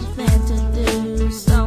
something to do. Something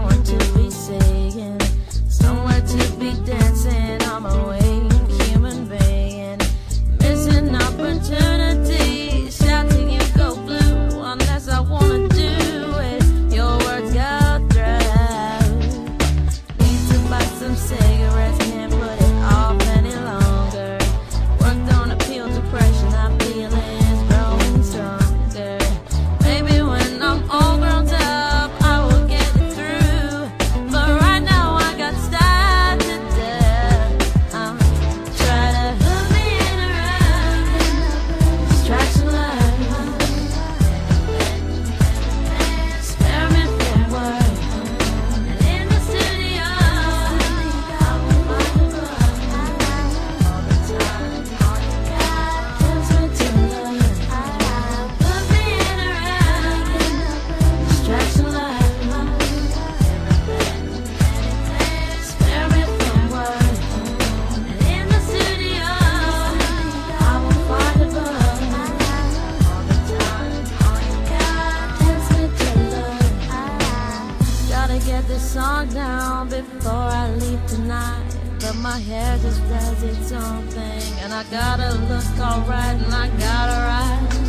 before I leave tonight. But my hair just does its own thing. And I gotta look alright and I gotta write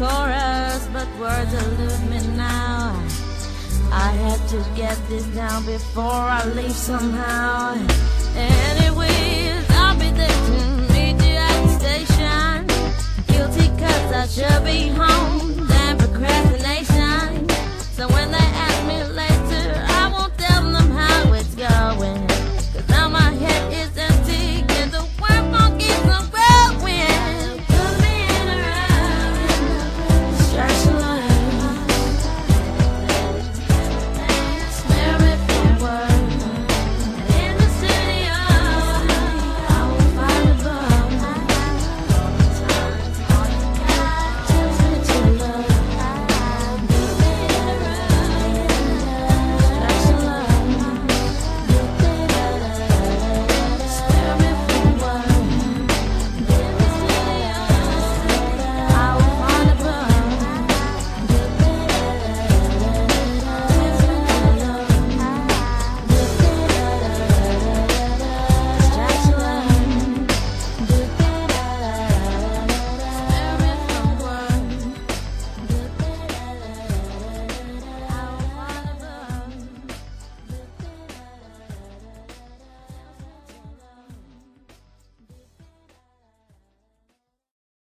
chorus, but words elude me now. I had to get this down before I leave somehow. And